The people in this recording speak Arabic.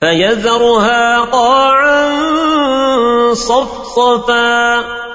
فيذرها قاعا صفصفا.